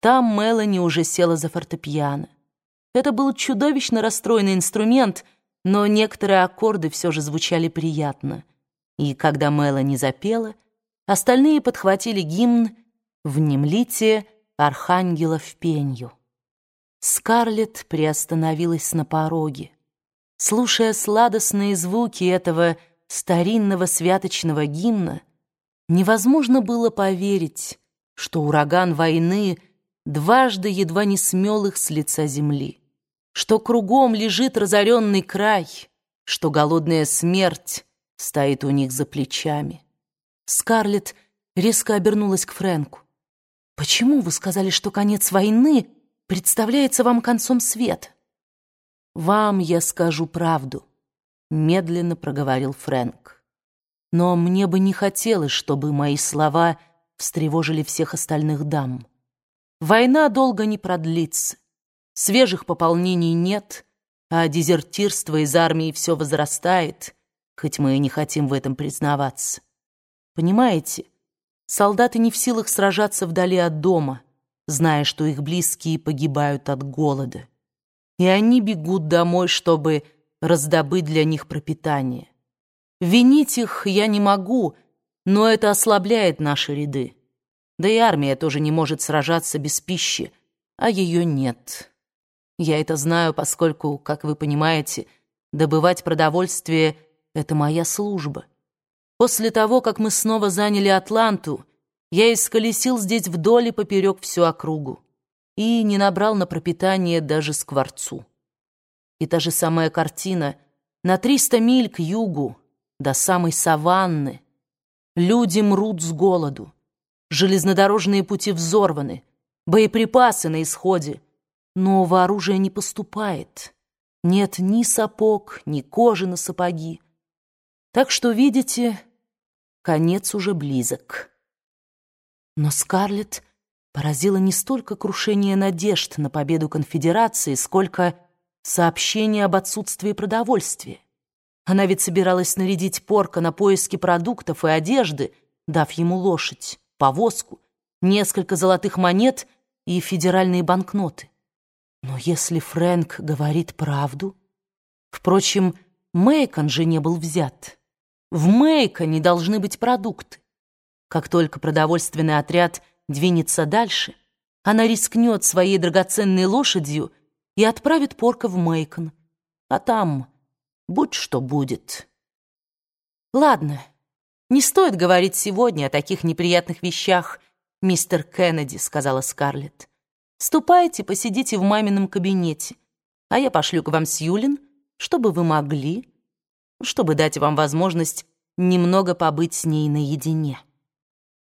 Там Мелани уже села за фортепиано. Это был чудовищно расстроенный инструмент, но некоторые аккорды все же звучали приятно. И когда Мелани запела, остальные подхватили гимн «Внемлите архангела в пенью». Скарлетт приостановилась на пороге. Слушая сладостные звуки этого старинного святочного гимна, невозможно было поверить, что ураган войны дважды едва не смел их с лица земли, что кругом лежит разоренный край, что голодная смерть стоит у них за плечами. Скарлетт резко обернулась к Фрэнку. «Почему вы сказали, что конец войны представляется вам концом света?» «Вам я скажу правду», — медленно проговорил Фрэнк. «Но мне бы не хотелось, чтобы мои слова встревожили всех остальных дам. Война долго не продлится, свежих пополнений нет, а дезертирство из армии все возрастает, хоть мы и не хотим в этом признаваться. Понимаете, солдаты не в силах сражаться вдали от дома» зная, что их близкие погибают от голода. И они бегут домой, чтобы раздобыть для них пропитание. Винить их я не могу, но это ослабляет наши ряды. Да и армия тоже не может сражаться без пищи, а ее нет. Я это знаю, поскольку, как вы понимаете, добывать продовольствие — это моя служба. После того, как мы снова заняли Атланту, я исколесил здесь вдоль и поперек всю округу и не набрал на пропитание даже скворцу. И та же самая картина на триста миль к югу, до самой саванны. Люди мрут с голоду, железнодорожные пути взорваны, боеприпасы на исходе, нового оружия не поступает. Нет ни сапог, ни кожи на сапоги. Так что, видите, конец уже близок. Но Скарлетт поразило не столько крушение надежд на победу конфедерации, сколько сообщение об отсутствии продовольствия. Она ведь собиралась нарядить порка на поиски продуктов и одежды, дав ему лошадь, повозку, несколько золотых монет и федеральные банкноты. Но если Фрэнк говорит правду... Впрочем, Мэйкон же не был взят. В Мэйконе должны быть продукты. Как только продовольственный отряд двинется дальше, она рискнет своей драгоценной лошадью и отправит порка в Мейкон. А там будь что будет. Ладно, не стоит говорить сегодня о таких неприятных вещах, мистер Кеннеди, сказала Скарлетт. Ступайте, посидите в мамином кабинете, а я пошлю к вам Сьюлин, чтобы вы могли, чтобы дать вам возможность немного побыть с ней наедине.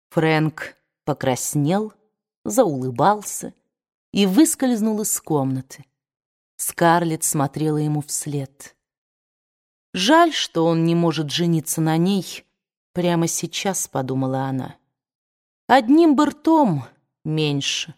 Фрэнк покраснел, заулыбался и выскользнул из комнаты. Скарлетт смотрела ему вслед. «Жаль, что он не может жениться на ней прямо сейчас», — подумала она. «Одним бы ртом меньше».